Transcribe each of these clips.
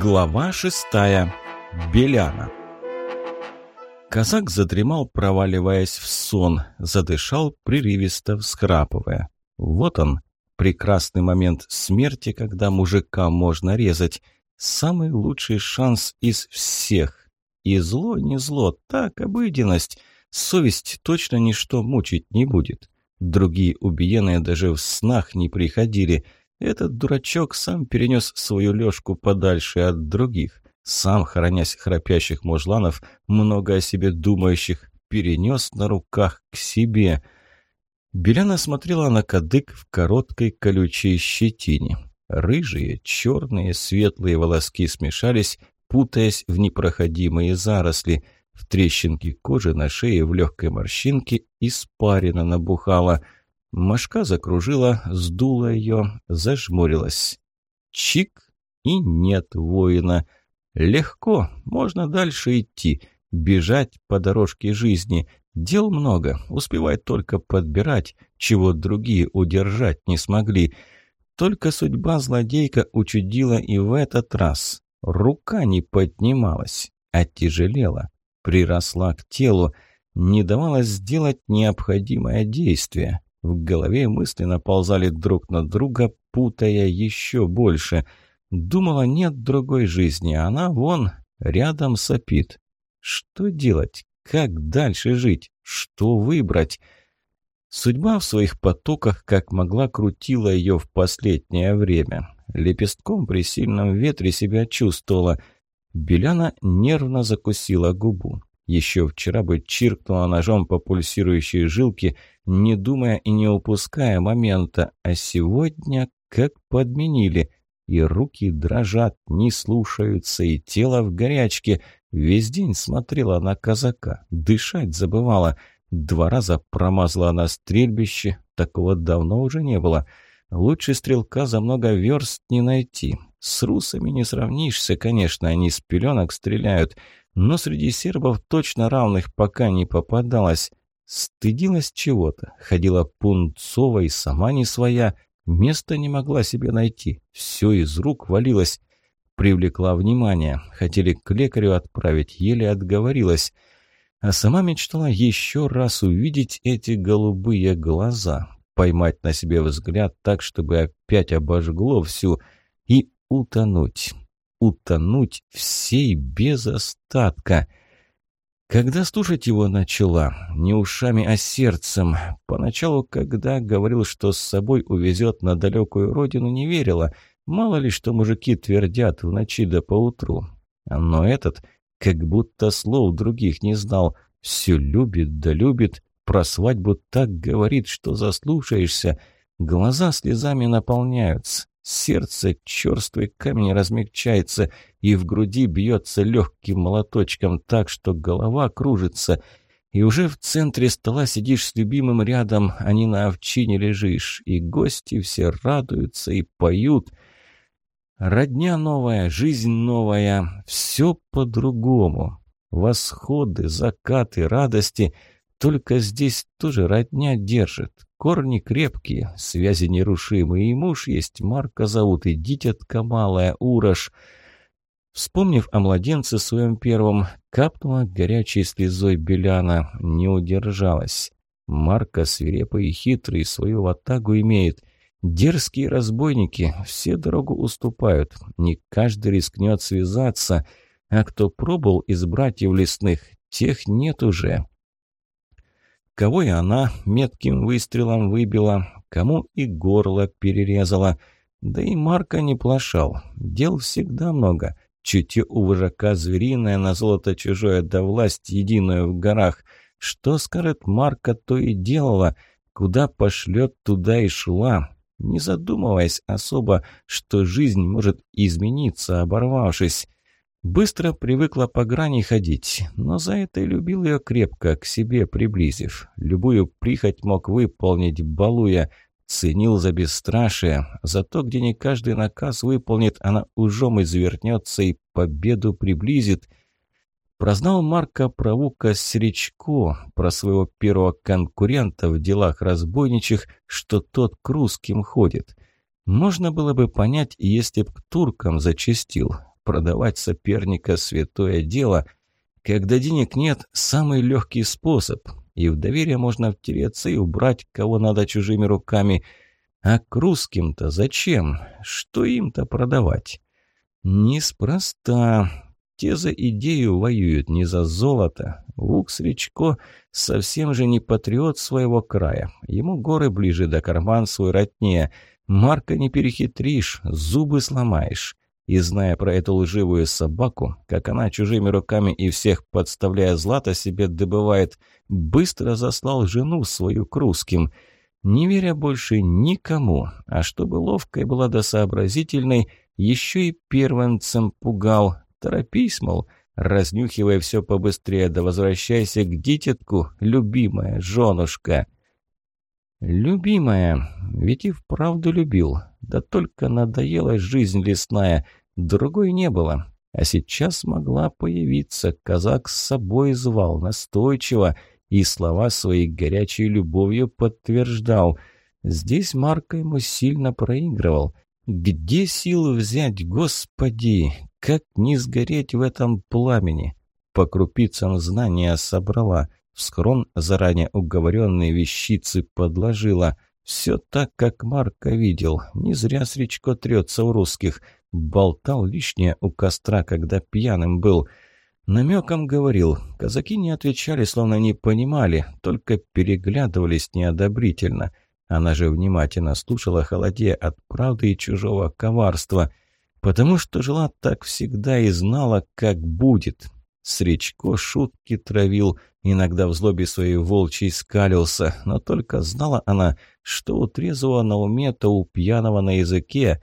Глава шестая. Беляна. Казак задремал, проваливаясь в сон, задышал, прерывисто всхрапывая. Вот он, прекрасный момент смерти, когда мужика можно резать. Самый лучший шанс из всех. И зло не зло, так, обыденность. Совесть точно ничто мучить не будет. Другие убиенные даже в снах не приходили – этот дурачок сам перенес свою лёжку подальше от других. Сам, хранясь храпящих мужланов, много о себе думающих, перенес на руках к себе. Беляна смотрела на кадык в короткой колючей щетине. Рыжие, черные, светлые волоски смешались, путаясь в непроходимые заросли. В трещинке кожи на шее в легкой морщинке испарина набухала – Машка закружила, сдула ее, зажмурилась. Чик, и нет воина. Легко, можно дальше идти, бежать по дорожке жизни. Дел много, успевать только подбирать, чего другие удержать не смогли. Только судьба злодейка учудила и в этот раз. Рука не поднималась, а тяжелела, приросла к телу, не давала сделать необходимое действие. В голове мысли наползали друг на друга, путая еще больше. Думала, нет другой жизни, она вон, рядом сопит. Что делать? Как дальше жить? Что выбрать? Судьба в своих потоках как могла крутила ее в последнее время. Лепестком при сильном ветре себя чувствовала. Беляна нервно закусила губу. Еще вчера бы чиркнула ножом по пульсирующей жилке, не думая и не упуская момента, а сегодня как подменили. И руки дрожат, не слушаются, и тело в горячке. Весь день смотрела на казака, дышать забывала. Два раза промазала на стрельбище, такого давно уже не было. Лучше стрелка за много верст не найти. С русами не сравнишься, конечно, они с пеленок стреляют — но среди сербов точно равных пока не попадалось. Стыдилась чего-то, ходила пунцова и сама не своя, места не могла себе найти, все из рук валилось. Привлекла внимание, хотели к лекарю отправить, еле отговорилась. А сама мечтала еще раз увидеть эти голубые глаза, поймать на себе взгляд так, чтобы опять обожгло всю, и утонуть утонуть всей без остатка. Когда слушать его начала, не ушами, а сердцем, поначалу, когда говорил, что с собой увезет на далекую родину, не верила, мало ли что мужики твердят в ночи да поутру. Но этот как будто слов других не знал, все любит да любит, про свадьбу так говорит, что заслушаешься, глаза слезами наполняются. Сердце черствый камень размягчается, и в груди бьется легким молоточком так, что голова кружится. И уже в центре стола сидишь с любимым рядом, а не на овчине лежишь, и гости все радуются и поют. Родня новая, жизнь новая, все по-другому. Восходы, закаты, радости — только здесь тоже родня держит. Корни крепкие, связи нерушимые, и муж есть, Марка зовут, и дитятка малая, Урож. Вспомнив о младенце своем первом, капнула горячей слезой Беляна, не удержалась. Марка свирепый и хитрый, свою ватагу имеет. Дерзкие разбойники все дорогу уступают, не каждый рискнет связаться, а кто пробовал из братьев лесных, тех нет уже. Кого и она метким выстрелом выбила, кому и горло перерезала. Да и Марка не плашал. Дел всегда много. Чутье у вожака звериное, на золото чужое, да власть единую в горах. Что скажет Марка, то и делала. Куда пошлет, туда и шла. Не задумываясь особо, что жизнь может измениться, оборвавшись. Быстро привыкла по грани ходить, но за это и любил ее крепко, к себе приблизив. Любую прихоть мог выполнить, балуя. Ценил за бесстрашие, за то, где не каждый наказ выполнит, она ужом извернется и победу приблизит. Прознал Марка про Вука Серечко, про своего первого конкурента в делах разбойничьих, что тот к русским ходит. Можно было бы понять, если б к туркам зачастил. Продавать соперника – святое дело. Когда денег нет – самый легкий способ. И в доверие можно втереться и убрать, кого надо чужими руками. А к русским-то зачем? Что им-то продавать? Неспроста. Те за идею воюют, не за золото. Вукс Речко совсем же не патриот своего края. Ему горы ближе да карман свой ротнее. Марка не перехитришь, зубы сломаешь. И зная про эту лживую собаку, как она чужими руками и всех подставляя злато себе добывает, быстро заслал жену свою к русским, не веря больше никому, а чтобы ловкой была да сообразительной, еще и первенцем пугал. Торопись, мол, разнюхивая все побыстрее, да возвращайся к дитятку, любимая женушка. Любимая, ведь и вправду любил, да только надоела жизнь лесная, другой не было. А сейчас могла появиться, казак с собой звал, настойчиво, и слова своей горячей любовью подтверждал. Здесь Марко ему сильно проигрывал. Где силы взять, господи? Как не сгореть в этом пламени? По крупицам знания собрала, в схрон заранее уговоренные вещицы подложила. Все так, как Марко видел. Не зря Сречко трется у русских. Болтал лишнее у костра, когда пьяным был. Намеком говорил. Казаки не отвечали, словно не понимали, только переглядывались неодобрительно. Она же внимательно слушала, холодея от правды и чужого коварства. Потому что жила так всегда и знала, как будет. Сречко шутки травил, иногда в злобе своей волчьей скалился, но только знала она, что у трезвого на уме, то у пьяного на языке.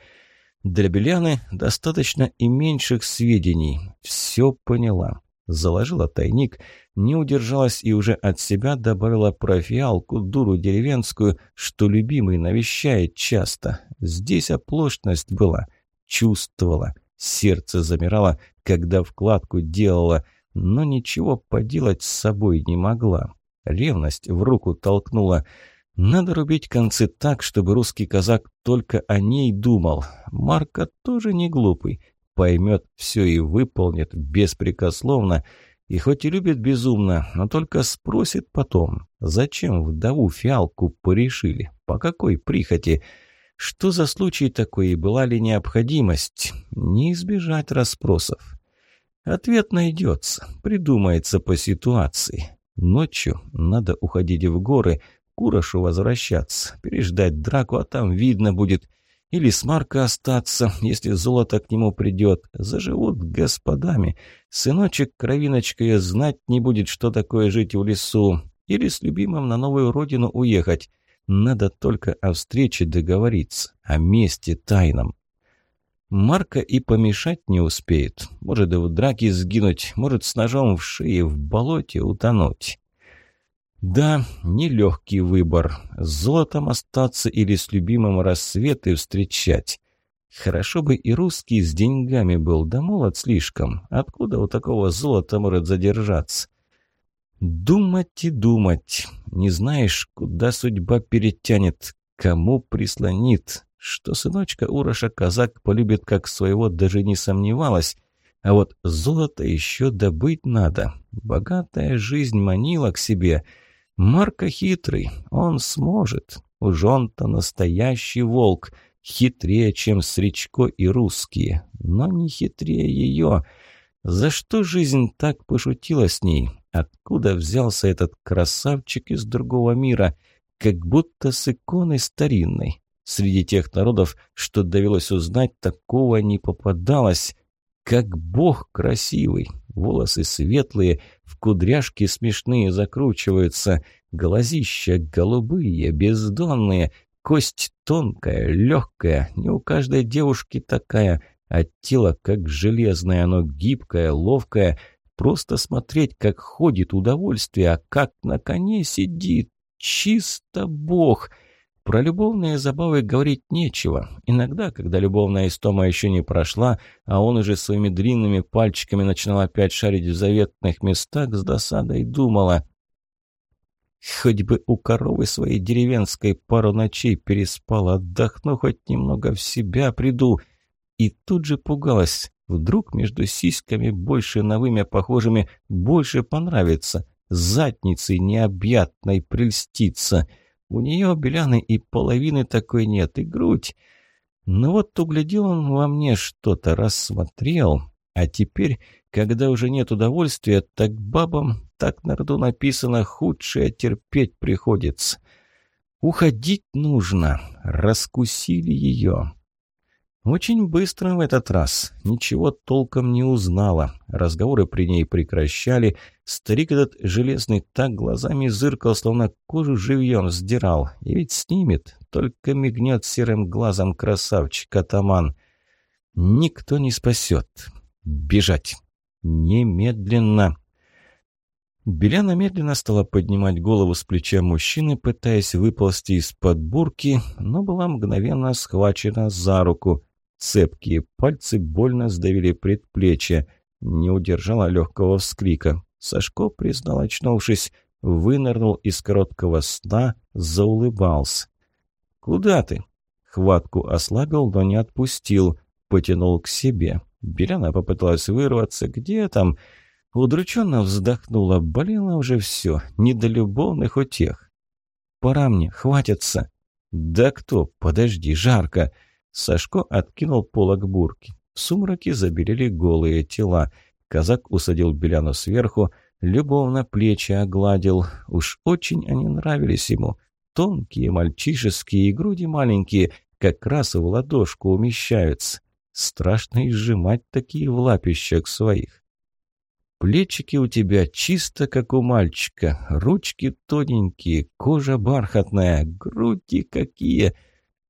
Для Беляны достаточно и меньших сведений. Все поняла. Заложила тайник, не удержалась и уже от себя добавила про фиалку, дуру деревенскую, что любимый навещает часто. Здесь оплошность была. Чувствовала. Сердце замирало, когда вкладку делала, но ничего поделать с собой не могла. Ревность в руку толкнула. Надо рубить концы так, чтобы русский казак только о ней думал. Марка тоже не глупый. Поймет все и выполнит беспрекословно. И хоть и любит безумно, но только спросит потом, зачем вдову фиалку порешили, по какой прихоти – что за случай такой и была ли необходимость? Не избежать расспросов. Ответ найдется, придумается по ситуации. Ночью надо уходить в горы, Курошу возвращаться, переждать драку, а там видно будет. Или с Марка остаться, если золото к нему придет. Заживут господами. Сыночек кровиночкой знать не будет, что такое жить в лесу. Или с любимым на новую родину уехать. Надо только о встрече договориться, о месте тайном. Марка и помешать не успеет. Может и в драке сгинуть, может с ножом в шее в болоте утонуть. Да, нелегкий выбор. С золотом остаться или с любимым рассветы встречать. Хорошо бы и русский с деньгами был, да молод слишком. Откуда у такого золота может задержаться? Думать и думать. Не знаешь, куда судьба перетянет, кому прислонит. Что сыночка Уроша казак полюбит как своего, даже не сомневалась. А вот золото еще добыть надо. Богатая жизнь манила к себе. Марка хитрый, он сможет. Уж он-то настоящий волк. Хитрее, чем Сречко и русские. Но не хитрее ее. За что жизнь так пошутила с ней? Откуда взялся этот красавчик из другого мира? Как будто с иконой старинной. Среди тех народов, что довелось узнать, такого не попадалось. Как бог красивый. Волосы светлые, в кудряшки смешные закручиваются. Глазища голубые, бездонные. Кость тонкая, легкая, не у каждой девушки такая, а тело как железное, оно гибкое, ловкое, Просто смотреть, как ходит удовольствие, а как на коне сидит. Чисто бог. Про любовные забавы говорить нечего. Иногда, когда любовная истома еще не прошла, а он уже своими длинными пальчиками начинал опять шарить в заветных местах, с досадой думала. Хоть бы у коровы своей деревенской пару ночей переспал, отдохну, хоть немного в себя приду. И тут же пугалась. Вдруг между сиськами больше на вымя похожими больше понравится, задницей необъятной прельститься. У нее беляны и половины такой нет, и грудь. Но вот углядел он во мне что-то, рассмотрел, а теперь, когда уже нет удовольствия, так бабам, так на роду написано, худшее терпеть приходится. Уходить нужно, раскусили ее. Очень быстро в этот раз. Ничего толком не узнала. Разговоры при ней прекращали. Старик этот железный так глазами зыркал, словно кожу живьем сдирал. И ведь снимет, только мигнет серым глазом красавчик-атаман. Никто не спасет. Бежать. Немедленно. Беляна медленно стала поднимать голову с плеча мужчины, пытаясь выползти из-под бурки, но была мгновенно схвачена за руку. Цепкие пальцы больно сдавили предплечье. Не удержала легкого вскрика. Сашко, признал, очнувшись, вынырнул из короткого сна, заулыбался. «Куда ты?» Хватку ослабил, но не отпустил. Потянул к себе. Беляна попыталась вырваться. «Где там?» Удрученно вздохнула. Болело уже все. Не до любовных утех. «Пора мне, хватится». «Да кто? Подожди, жарко». Сашко откинул полок бурки. В сумраке забелели голые тела. Казак усадил Беляну сверху, любовно плечи огладил. Уж очень они нравились ему. Тонкие, мальчишеские и груди маленькие, как раз в ладошку умещаются. Страшно и сжимать такие в лапищах своих. Плечики у тебя чисто, как у мальчика, ручки тоненькие, кожа бархатная, груди какие —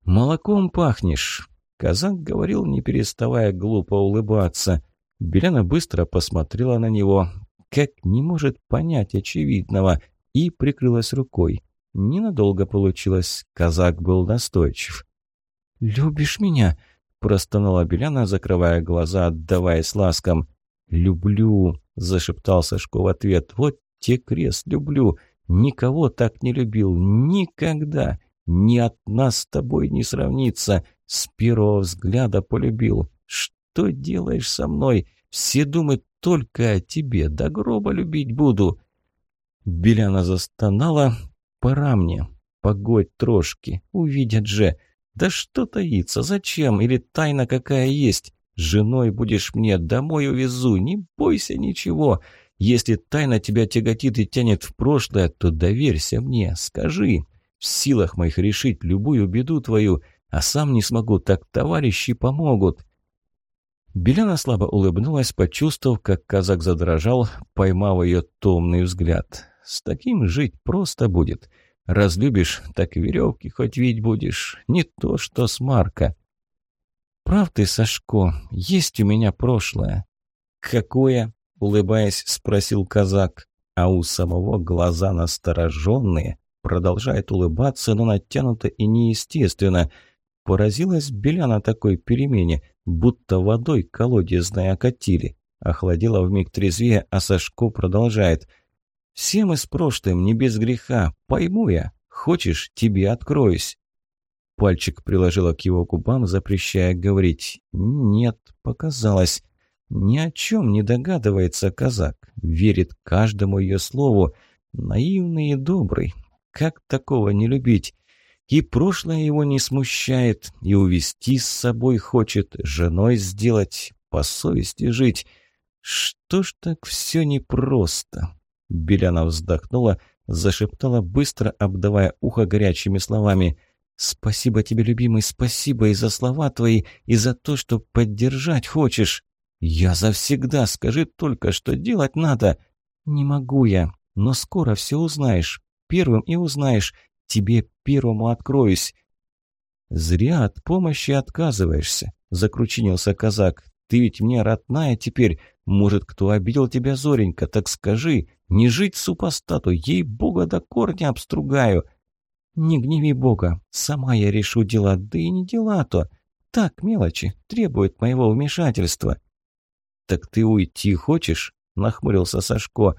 «Молоком пахнешь!» Казак говорил, не переставая глупо улыбаться. Беляна быстро посмотрела на него, как не может понять очевидного, и прикрылась рукой. Ненадолго получилось, казак был настойчив. «Любишь меня?» – простонала Беляна, закрывая глаза, отдаваясь ласкам. «Люблю!» – зашептал Сашко в ответ. «Вот те крест, люблю! Никого так не любил! Никогда! Ни нас с тобой не сравнится. С первого взгляда полюбил. Что делаешь со мной? Все думают только о тебе. До гроба любить буду». Беляна застонала. «Пора мне. Погодь трошки. Увидят же. Да что таится? Зачем? Или тайна какая есть? Женой будешь мне, домой увезу. Не бойся ничего. Если тайна тебя тяготит и тянет в прошлое, то доверься мне. Скажи, в силах моих решить любую беду твою, а сам не смогу, так товарищи помогут». Беляна слабо улыбнулась, почувствовав, как казак задрожал, поймав ее томный взгляд. «С таким жить просто будет. Разлюбишь, так веревки хоть видеть будешь. Не то, что с Марка». «Прав ты, Сашко, есть у меня прошлое». «Какое?» — улыбаясь, спросил казак. А у самого глаза настороженные, Продолжает улыбаться, но натянуто и неестественно. Поразилась Беляна такой перемене, будто водой колодезной окатили. Охладила вмиг трезвее, а Сашко продолжает. «Все мы с прошлым, не без греха. Пойму я. Хочешь, тебе откроюсь». Пальчик приложила к его губам, запрещая говорить. «Нет, показалось. Ни о чем не догадывается казак. Верит каждому ее слову. Наивный и добрый. Как такого не любить? И прошлое его не смущает, и увести с собой хочет, женой сделать, по совести жить. Что ж так все непросто? Беляна вздохнула, зашептала быстро, обдавая ухо горячими словами. «Спасибо тебе, любимый, спасибо и за слова твои, и за то, что поддержать хочешь. Я завсегда, скажи только, что делать надо. Не могу я, но скоро все узнаешь первым и узнаешь. Тебе первому откроюсь». «Зря от помощи отказываешься», — закручинился казак. «Ты ведь мне родная теперь. Может, кто обидел тебя, Зоренька, так скажи. Не жить супостату, ей бога до корня обстругаю». «Не гневи бога, сама я решу дела, да и не дела-то. Так, мелочи, требуют моего вмешательства». «Так ты уйти хочешь?» — нахмурился Сашко.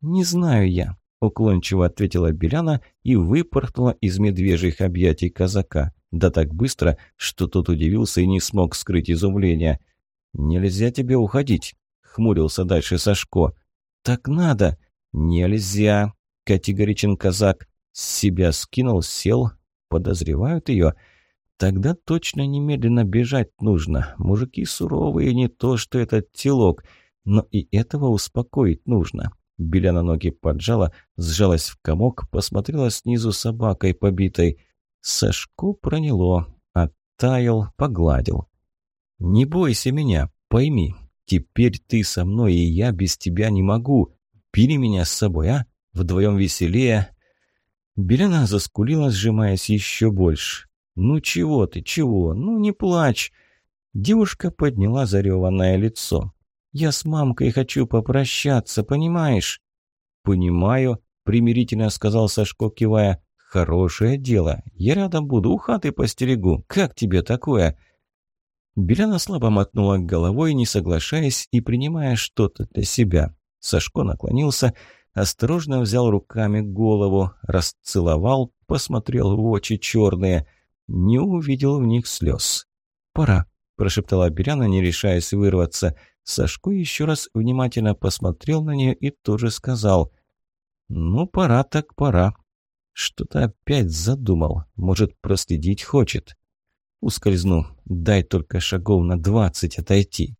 «Не знаю я. Уклончиво ответила Беляна и выпорхнула из медвежьих объятий казака. Да так быстро, что тот удивился и не смог скрыть изумления. «Нельзя тебе уходить», — хмурился дальше Сашко. «Так надо». «Нельзя», — категоричен казак. С себя скинул, сел. Подозревают ее. Тогда точно немедленно бежать нужно. Мужики суровые, не то что этот телок. Но и этого успокоить нужно. Беляна ноги поджала, сжалась в комок, посмотрела снизу собакой побитой. Сашку проняло, оттаял, погладил. «Не бойся меня, пойми, теперь ты со мной, и я без тебя не могу. Бери меня с собой, а? Вдвоем веселее». Беляна заскулила, сжимаясь еще больше. «Ну чего ты, чего? Ну не плачь!» Девушка подняла зареванное лицо. «Я с мамкой хочу попрощаться, понимаешь?» «Понимаю», — примирительно сказал Сашко, кивая. «Хорошее дело. Я рядом буду, у хаты постерегу. Как тебе такое?» Беляна слабо мотнула головой, не соглашаясь и принимая что-то для себя. Сашко наклонился, осторожно взял руками голову, расцеловал, посмотрел в очи черные. Не увидел в них слез. «Пора», – прошептала Беляна, не решаясь вырваться. Сашко еще раз внимательно посмотрел на нее и тоже сказал. «Ну, пора так пора. Что-то опять задумал. Может, проследить хочет». «Ускользну. Дай только шагов на двадцать отойти».